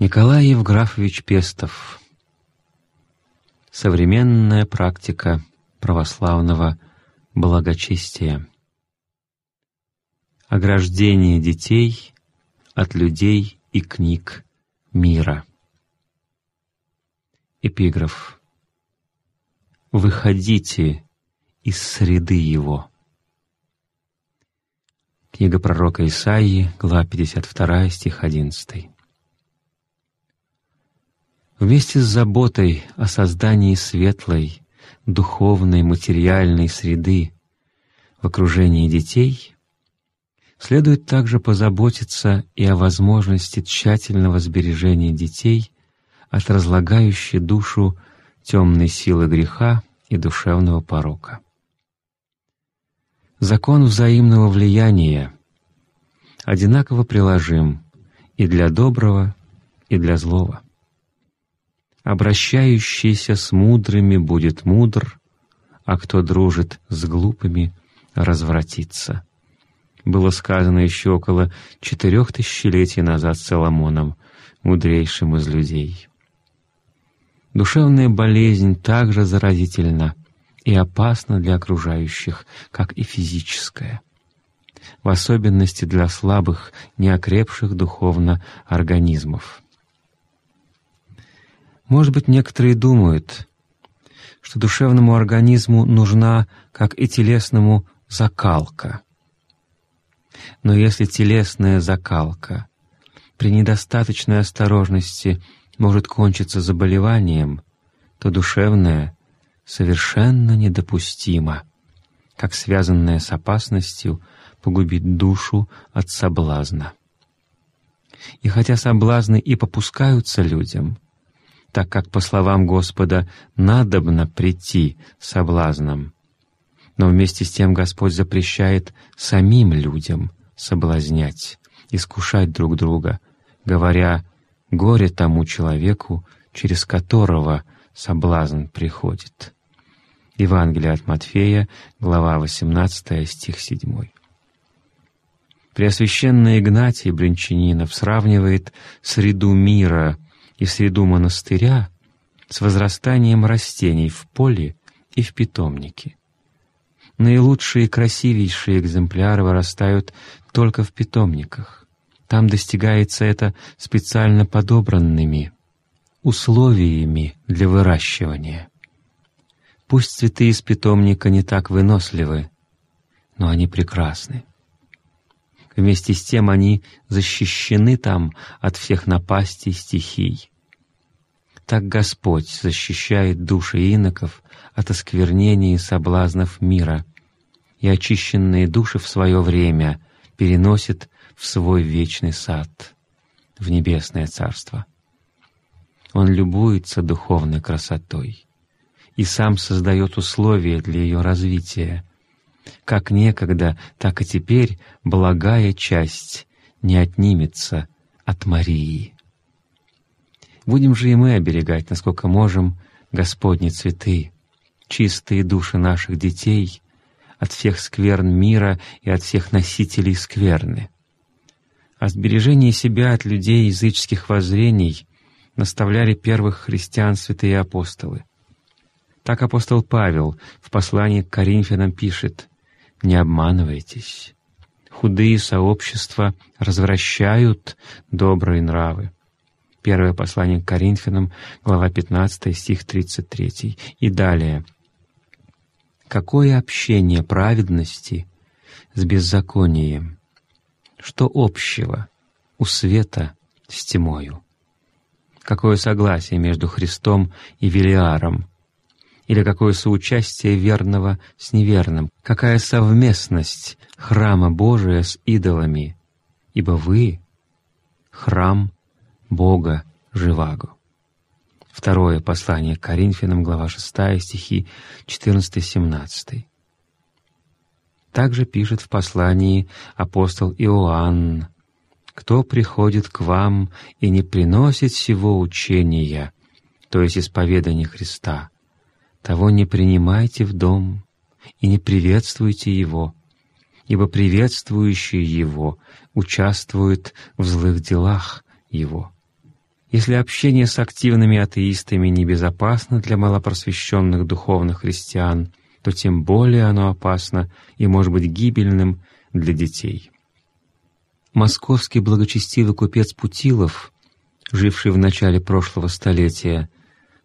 Николай Евграфович Пестов. Современная практика православного благочестия. Ограждение детей от людей и книг мира. Эпиграф. «Выходите из среды его». Книга пророка Исаии, глава 52, стих 11. Вместе с заботой о создании светлой, духовной, материальной среды в окружении детей следует также позаботиться и о возможности тщательного сбережения детей от разлагающей душу темной силы греха и душевного порока. Закон взаимного влияния одинаково приложим и для доброго, и для злого обращающийся с мудрыми будет мудр, а кто дружит с глупыми, развратится. Было сказано еще около четырех тысячелетий назад Соломоном, мудрейшим из людей. Душевная болезнь также заразительна и опасна для окружающих, как и физическая, в особенности для слабых, неокрепших духовно организмов. Может быть, некоторые думают, что душевному организму нужна, как и телесному, закалка. Но если телесная закалка при недостаточной осторожности может кончиться заболеванием, то душевная совершенно недопустима, как связанная с опасностью погубить душу от соблазна. И хотя соблазны и попускаются людям — так как, по словам Господа, надобно прийти соблазном. Но вместе с тем Господь запрещает самим людям соблазнять, искушать друг друга, говоря «горе тому человеку, через которого соблазн приходит». Евангелие от Матфея, глава 18, стих 7. Преосвященный Игнатий Бринчанинов сравнивает среду мира — и среду монастыря с возрастанием растений в поле и в питомнике. Наилучшие и красивейшие экземпляры вырастают только в питомниках. Там достигается это специально подобранными условиями для выращивания. Пусть цветы из питомника не так выносливы, но они прекрасны. Вместе с тем они защищены там от всех напастей стихий. Так Господь защищает души иноков от осквернения и соблазнов мира, и очищенные души в свое время переносит в свой вечный сад, в небесное царство. Он любуется духовной красотой и сам создает условия для ее развития. Как некогда, так и теперь благая часть не отнимется от Марии. Будем же и мы оберегать, насколько можем, Господни цветы, чистые души наших детей от всех скверн мира и от всех носителей скверны. О сбережении себя от людей языческих воззрений наставляли первых христиан святые апостолы. Так апостол Павел в послании к Коринфянам пишет «Не обманывайтесь, худые сообщества развращают добрые нравы». Первое послание к Коринфянам, глава 15, стих 33. И далее. «Какое общение праведности с беззаконием? Что общего у света с тьмою? Какое согласие между Христом и Велиаром? Или какое соучастие верного с неверным? Какая совместность храма Божия с идолами? Ибо вы — храм Бога живаго. Второе послание к Коринфянам, глава 6, стихи 14-17. Также пишет в послании апостол Иоанн, «Кто приходит к вам и не приносит всего учения, то есть исповедания Христа, того не принимайте в дом и не приветствуйте его, ибо приветствующие его участвуют в злых делах его» Если общение с активными атеистами небезопасно для малопросвещенных духовных христиан, то тем более оно опасно и может быть гибельным для детей. Московский благочестивый купец Путилов, живший в начале прошлого столетия,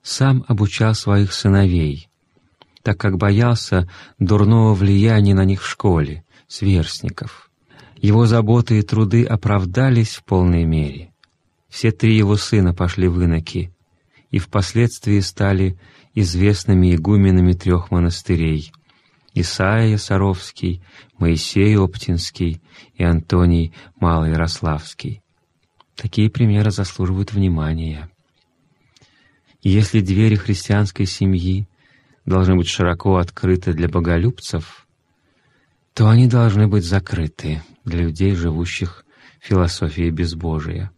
сам обучал своих сыновей, так как боялся дурного влияния на них в школе, сверстников. Его заботы и труды оправдались в полной мере. Все три его сына пошли в иноки и впоследствии стали известными игуменами трех монастырей — Исаия Саровский, Моисей Оптинский и Антоний Малоярославский. Такие примеры заслуживают внимания. Если двери христианской семьи должны быть широко открыты для боголюбцев, то они должны быть закрыты для людей, живущих в философии безбожия.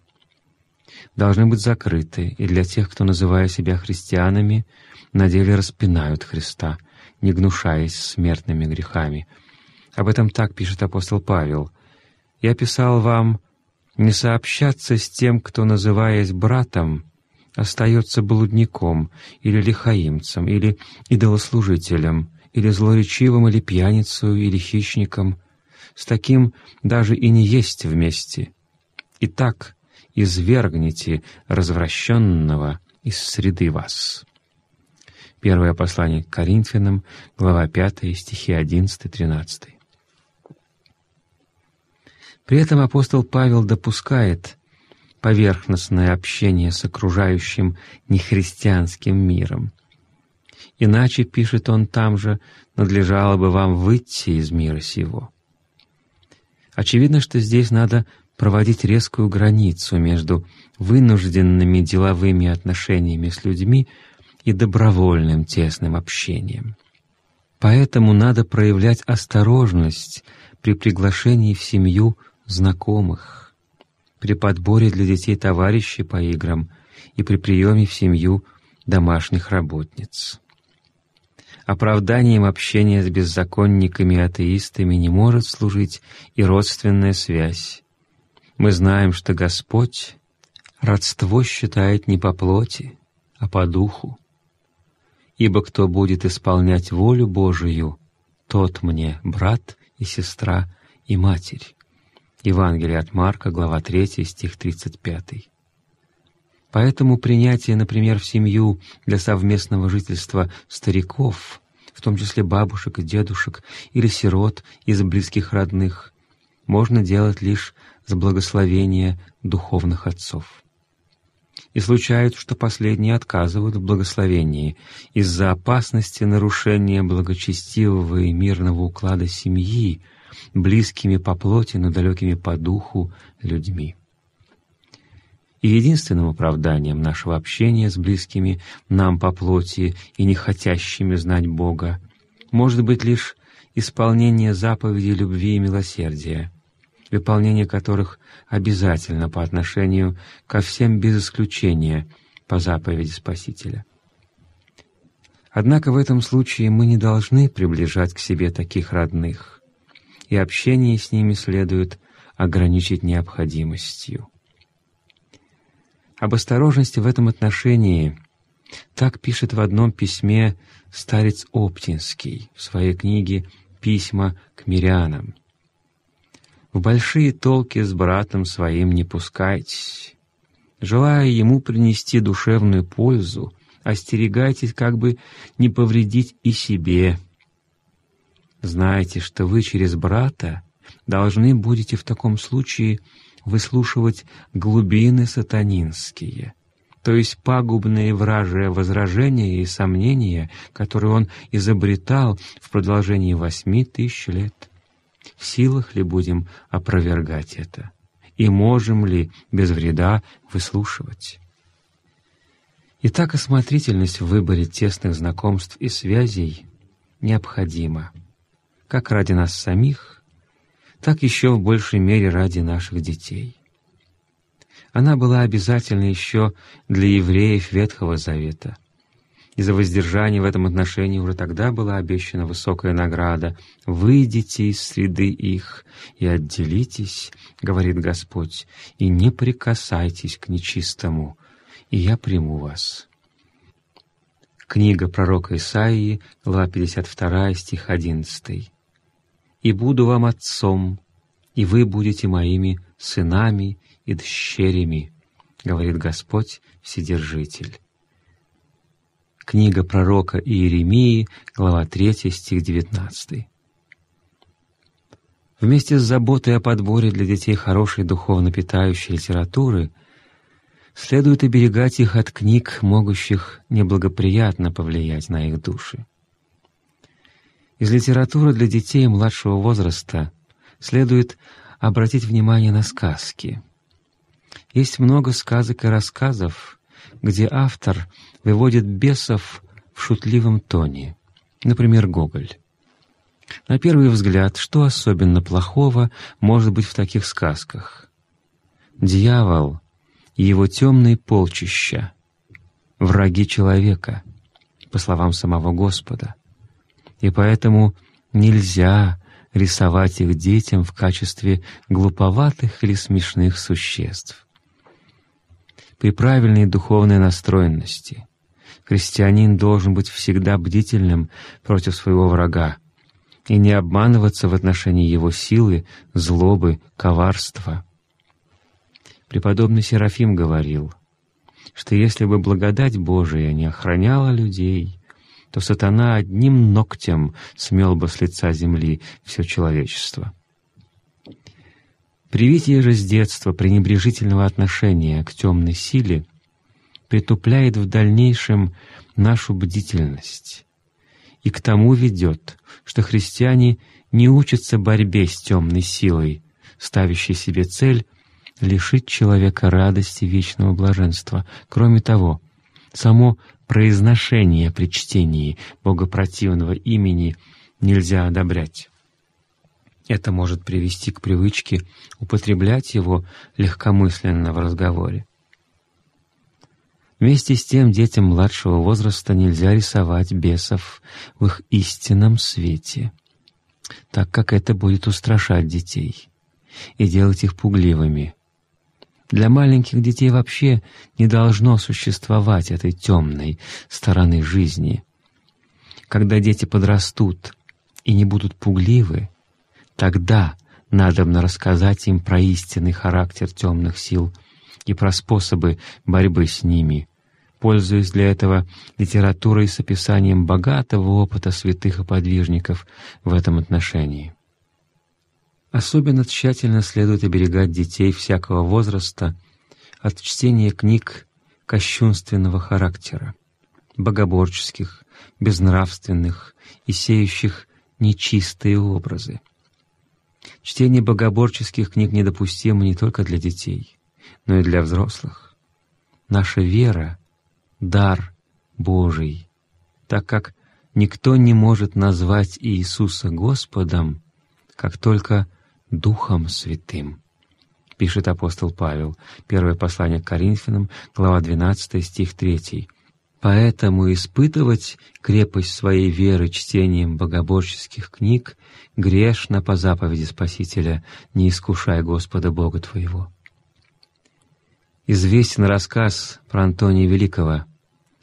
Должны быть закрыты и для тех, кто, называя себя христианами, на деле распинают Христа, не гнушаясь смертными грехами. Об этом так пишет апостол Павел. «Я писал вам не сообщаться с тем, кто, называясь братом, остается блудником или лихаимцем, или идолослужителем, или злоречивым, или пьяницей, или хищником. С таким даже и не есть вместе. Итак, извергните развращенного из среды вас». Первое послание к Коринфянам, глава 5, стихи 11-13. При этом апостол Павел допускает поверхностное общение с окружающим нехристианским миром. Иначе, пишет он там же, надлежало бы вам выйти из мира сего. Очевидно, что здесь надо проводить резкую границу между вынужденными деловыми отношениями с людьми, и добровольным тесным общением. Поэтому надо проявлять осторожность при приглашении в семью знакомых, при подборе для детей товарищей по играм и при приеме в семью домашних работниц. Оправданием общения с беззаконниками и атеистами не может служить и родственная связь. Мы знаем, что Господь родство считает не по плоти, а по духу. Ибо кто будет исполнять волю Божию, тот мне брат и сестра и матерь». Евангелие от Марка, глава 3, стих 35. Поэтому принятие, например, в семью для совместного жительства стариков, в том числе бабушек и дедушек или сирот из близких родных, можно делать лишь с благословения духовных отцов и случается, что последние отказывают в благословении из-за опасности нарушения благочестивого и мирного уклада семьи, близкими по плоти, но далекими по духу людьми. И единственным оправданием нашего общения с близкими нам по плоти и не хотящими знать Бога может быть лишь исполнение заповедей любви и милосердия — выполнение которых обязательно по отношению ко всем без исключения по заповеди Спасителя. Однако в этом случае мы не должны приближать к себе таких родных, и общение с ними следует ограничить необходимостью. Об осторожности в этом отношении так пишет в одном письме старец Оптинский в своей книге «Письма к мирянам». В большие толки с братом своим не пускайтесь. Желая ему принести душевную пользу, остерегайтесь как бы не повредить и себе. Знайте, что вы через брата должны будете в таком случае выслушивать глубины сатанинские, то есть пагубные вражие возражения и сомнения, которые он изобретал в продолжении восьми тысяч лет. В силах ли будем опровергать это, и можем ли без вреда выслушивать. Итак, осмотрительность в выборе тесных знакомств и связей необходима, как ради нас самих, так еще в большей мере ради наших детей. Она была обязательна еще для евреев Ветхого Завета — и за воздержание в этом отношении уже тогда была обещана высокая награда. «Выйдите из среды их и отделитесь, — говорит Господь, — и не прикасайтесь к нечистому, и я приму вас». Книга пророка Исаии, глава 52, стих 11. «И буду вам отцом, и вы будете моими сынами и дщерями, говорит Господь Вседержитель». Книга пророка Иеремии, глава 3, стих 19. Вместе с заботой о подборе для детей хорошей духовно питающей литературы следует оберегать их от книг, могущих неблагоприятно повлиять на их души. Из литературы для детей младшего возраста следует обратить внимание на сказки. Есть много сказок и рассказов, где автор выводит бесов в шутливом тоне, например, Гоголь. На первый взгляд, что особенно плохого может быть в таких сказках? Дьявол и его темные полчища, враги человека, по словам самого Господа. И поэтому нельзя рисовать их детям в качестве глуповатых или смешных существ. При правильной духовной настроенности христианин должен быть всегда бдительным против своего врага, и не обманываться в отношении его силы, злобы, коварства. Преподобный Серафим говорил, что если бы благодать Божия не охраняла людей, то сатана одним ногтем смел бы с лица земли все человечество. Привитие же с детства пренебрежительного отношения к темной силе притупляет в дальнейшем нашу бдительность, и к тому ведет, что христиане не учатся борьбе с темной силой, ставящей себе цель лишить человека радости вечного блаженства. Кроме того, само произношение при чтении богопротивного имени нельзя одобрять. Это может привести к привычке употреблять его легкомысленно в разговоре. Вместе с тем детям младшего возраста нельзя рисовать бесов в их истинном свете, так как это будет устрашать детей и делать их пугливыми. Для маленьких детей вообще не должно существовать этой темной стороны жизни. Когда дети подрастут и не будут пугливы, тогда надобно рассказать им про истинный характер темных сил — и про способы борьбы с ними, пользуясь для этого литературой с описанием богатого опыта святых и подвижников в этом отношении. Особенно тщательно следует оберегать детей всякого возраста от чтения книг кощунственного характера, богоборческих, безнравственных и сеющих нечистые образы. Чтение богоборческих книг недопустимо не только для детей но и для взрослых. Наша вера — дар Божий, так как никто не может назвать Иисуса Господом, как только Духом Святым. Пишет апостол Павел, первое послание к Коринфянам, глава 12, стих 3. Поэтому испытывать крепость своей веры чтением богоборческих книг грешно по заповеди Спасителя, не искушай Господа Бога твоего известен рассказ про Антония Великого,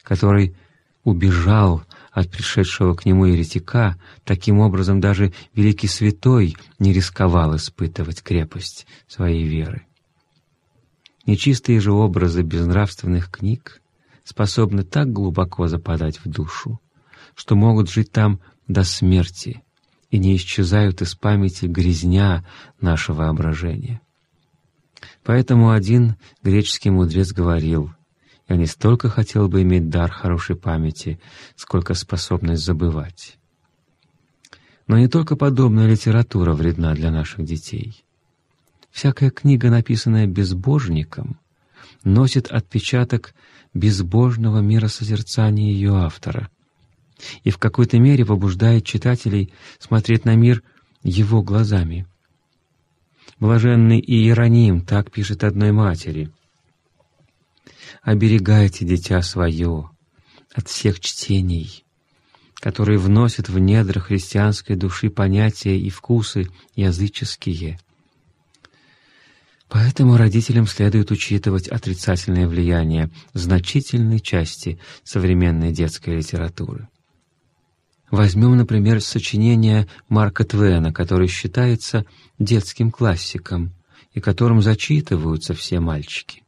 который убежал от пришедшего к нему еретика, таким образом даже великий святой не рисковал испытывать крепость своей веры. Нечистые же образы безнравственных книг способны так глубоко западать в душу, что могут жить там до смерти и не исчезают из памяти грязня нашего воображения. Поэтому один греческий мудрец говорил, «Я не столько хотел бы иметь дар хорошей памяти, сколько способность забывать». Но не только подобная литература вредна для наших детей. Всякая книга, написанная безбожником, носит отпечаток безбожного миросозерцания ее автора и в какой-то мере побуждает читателей смотреть на мир его глазами — Блаженный Иероним так пишет одной матери. «Оберегайте дитя свое от всех чтений, которые вносят в недра христианской души понятия и вкусы языческие. Поэтому родителям следует учитывать отрицательное влияние значительной части современной детской литературы. Возьмем, например, сочинение Марка Твена, который считается детским классиком и которым зачитываются все мальчики.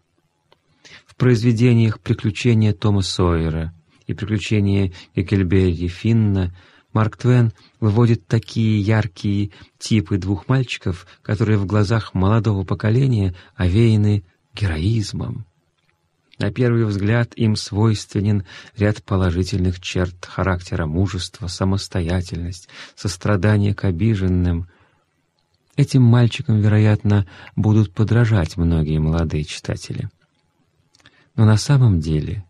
В произведениях «Приключения Тома Сойера» и «Приключения Геккельберри Финна» Марк Твен выводит такие яркие типы двух мальчиков, которые в глазах молодого поколения овеяны героизмом. На первый взгляд им свойственен ряд положительных черт характера мужества, самостоятельность, сострадание к обиженным. Этим мальчикам, вероятно, будут подражать многие молодые читатели. Но на самом деле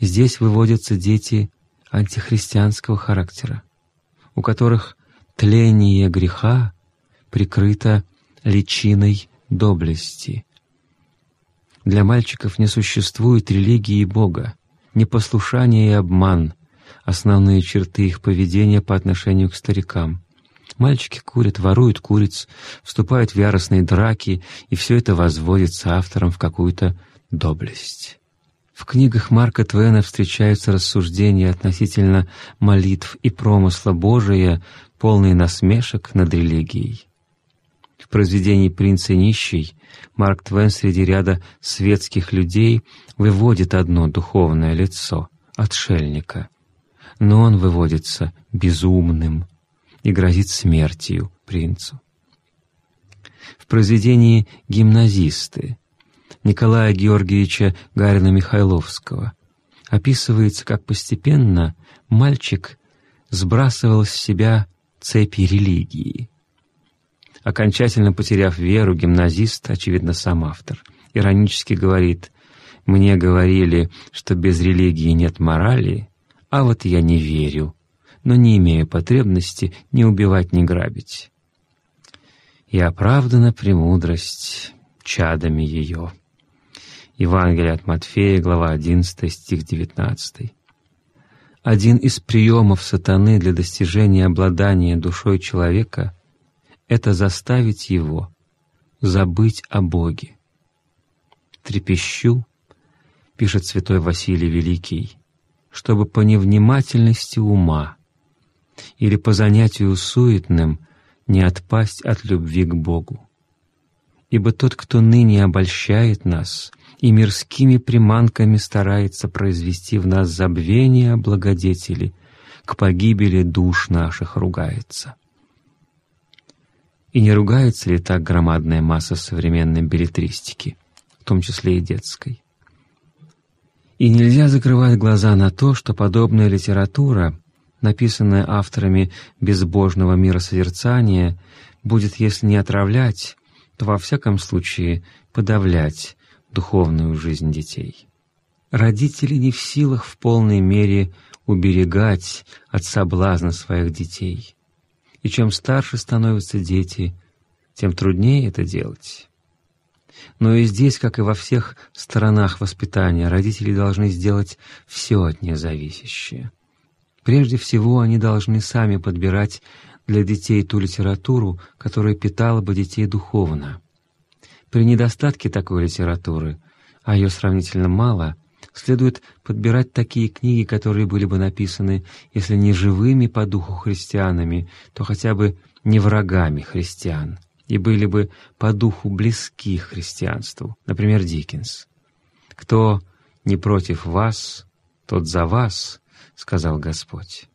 здесь выводятся дети антихристианского характера, у которых тление греха прикрыто личиной доблести. Для мальчиков не существует религии Бога, непослушание и обман — основные черты их поведения по отношению к старикам. Мальчики курят, воруют куриц, вступают в яростные драки, и все это возводится автором в какую-то доблесть. В книгах Марка Твена встречаются рассуждения относительно молитв и промысла Божия, полные насмешек над религией. В произведении «Принц и нищий» Марк Твен среди ряда светских людей выводит одно духовное лицо — отшельника. Но он выводится безумным и грозит смертью принцу. В произведении «Гимназисты» Николая Георгиевича Гарина-Михайловского. Описывается, как постепенно мальчик сбрасывал с себя цепи религии. Окончательно потеряв веру, гимназист, очевидно, сам автор, иронически говорит «Мне говорили, что без религии нет морали, а вот я не верю, но не имею потребности ни убивать, ни грабить. И оправдана премудрость чадами ее». Евангелие от Матфея, глава 11, стих 19. Один из приемов сатаны для достижения обладания душой человека — это заставить его забыть о Боге. «Трепещу», — пишет святой Василий Великий, «чтобы по невнимательности ума или по занятию суетным не отпасть от любви к Богу. Ибо тот, кто ныне обольщает нас и мирскими приманками старается произвести в нас забвение благодетели, к погибели душ наших ругается. И не ругается ли так громадная масса современной билетристики, в том числе и детской? И нельзя закрывать глаза на то, что подобная литература, написанная авторами безбожного миросозерцания, будет, если не отравлять, то во всяком случае подавлять духовную жизнь детей. Родители не в силах в полной мере уберегать от соблазна своих детей. И чем старше становятся дети, тем труднее это делать. Но и здесь, как и во всех сторонах воспитания, родители должны сделать все от них зависящее. Прежде всего, они должны сами подбирать для детей ту литературу, которая питала бы детей духовно. При недостатке такой литературы, а ее сравнительно мало, следует подбирать такие книги, которые были бы написаны, если не живыми по духу христианами, то хотя бы не врагами христиан, и были бы по духу близки христианству, например, Диккенс. «Кто не против вас, тот за вас», — сказал Господь.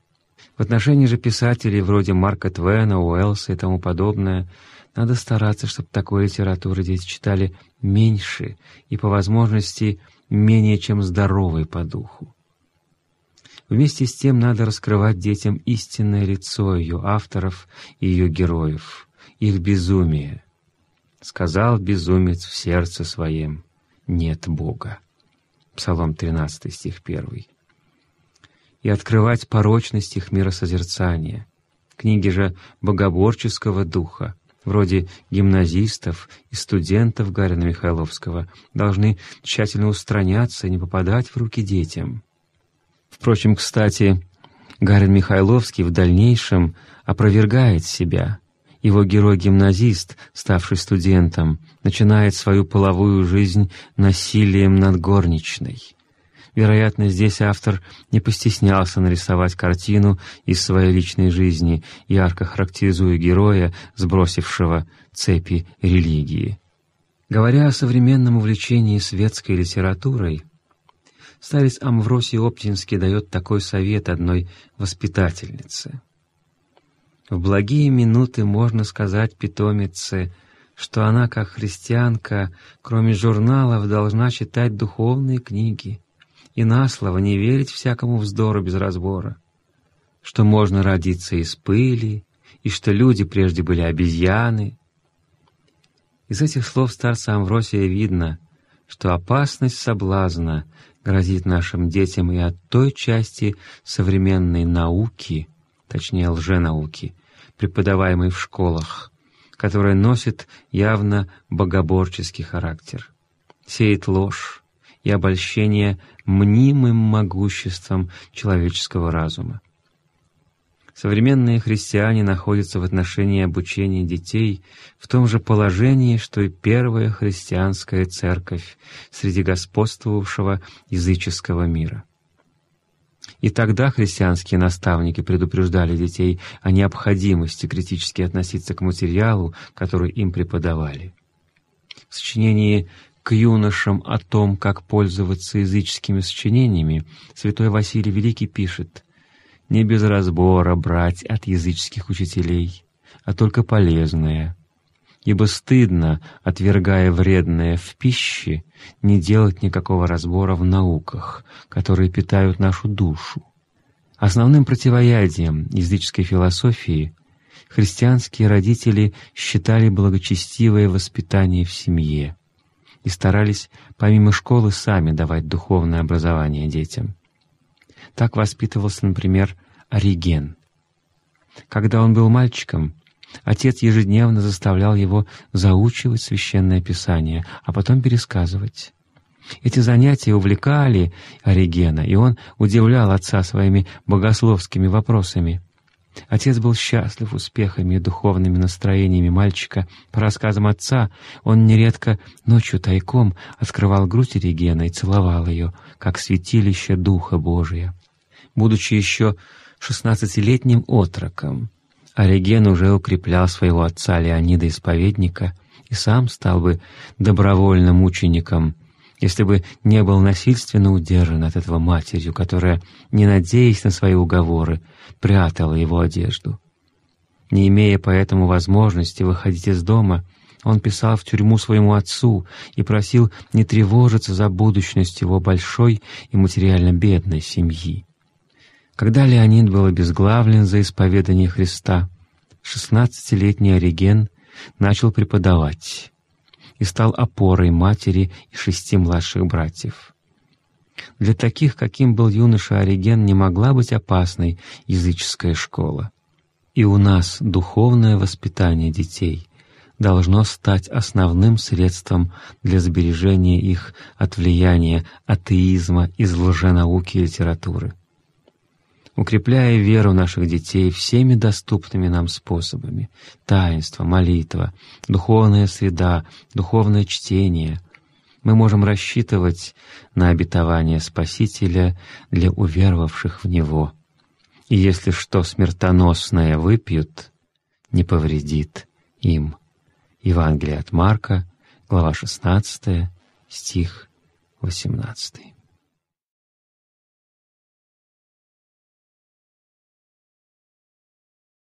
В отношении же писателей вроде Марка Твена, Уэллса и тому подобное — надо стараться, чтобы такой литературы дети читали меньше и, по возможности, менее чем здоровой по духу. Вместе с тем надо раскрывать детям истинное лицо ее авторов и ее героев, их безумие. Сказал безумец в сердце своем «нет Бога». Псалом 13, стих 1. И открывать порочность их миросозерцания, книги же богоборческого духа, вроде гимназистов и студентов Гарина Михайловского, должны тщательно устраняться и не попадать в руки детям. Впрочем, кстати, Гарин Михайловский в дальнейшем опровергает себя Его герой-гимназист, ставший студентом, начинает свою половую жизнь насилием над горничной. Вероятно, здесь автор не постеснялся нарисовать картину из своей личной жизни, ярко характеризуя героя, сбросившего цепи религии. Говоря о современном увлечении светской литературой, старец Амвросий Оптинский дает такой совет одной воспитательнице. В благие минуты можно сказать питомице, что она, как христианка, кроме журналов, должна читать духовные книги и на слово не верить всякому вздору без разбора, что можно родиться из пыли, и что люди прежде были обезьяны. Из этих слов старца Амвросия видно, что опасность соблазна грозит нашим детям и от той части современной науки, точнее лженауки, преподаваемой в школах, которая носит явно богоборческий характер, сеет ложь и обольщение мнимым могуществом человеческого разума. Современные христиане находятся в отношении обучения детей в том же положении, что и первая христианская церковь среди господствовавшего языческого мира. И тогда христианские наставники предупреждали детей о необходимости критически относиться к материалу, который им преподавали. В сочинении к юношам о том, как пользоваться языческими сочинениями, святой Василий Великий пишет не без разбора брать от языческих учителей, а только полезное. Ибо стыдно, отвергая вредное в пище, не делать никакого разбора в науках, которые питают нашу душу. Основным противоядием языческой философии христианские родители считали благочестивое воспитание в семье и старались помимо школы сами давать духовное образование детям. Так воспитывался, например, Ориген. Когда он был мальчиком, отец ежедневно заставлял его заучивать священное писание, а потом пересказывать. Эти занятия увлекали Оригена, и он удивлял отца своими богословскими вопросами. Отец был счастлив успехами и духовными настроениями мальчика. По рассказам отца, он нередко ночью тайком открывал грудь Оригена и целовал ее, как святилище Духа Божия. Будучи еще шестнадцатилетним отроком, Ориген уже укреплял своего отца Леонида Исповедника и сам стал бы добровольным учеником, если бы не был насильственно удержан от этого матерью, которая, не надеясь на свои уговоры, прятала его одежду. Не имея поэтому возможности выходить из дома, он писал в тюрьму своему отцу и просил не тревожиться за будущность его большой и материально бедной семьи. Когда Леонид был обезглавлен за исповедание Христа, шестнадцатилетний Ориген начал преподавать и стал опорой матери и шести младших братьев. Для таких, каким был юноша Ориген, не могла быть опасной языческая школа. И у нас духовное воспитание детей должно стать основным средством для сбережения их от влияния атеизма из лженауки и литературы укрепляя веру наших детей всеми доступными нам способами — таинство, молитва, духовная среда, духовное чтение — мы можем рассчитывать на обетование Спасителя для уверовавших в Него. И если что смертоносное выпьют, не повредит им. Евангелие от Марка, глава 16, стих 18.